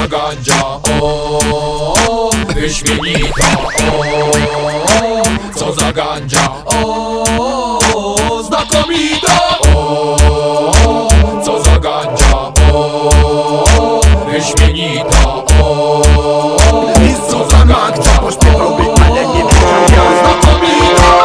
ta gandzia o, wyśmienita. O, co za gandzia o, znakomita. O, co za gandzia o, wyśmienita. O, co za gandzia pośpiewał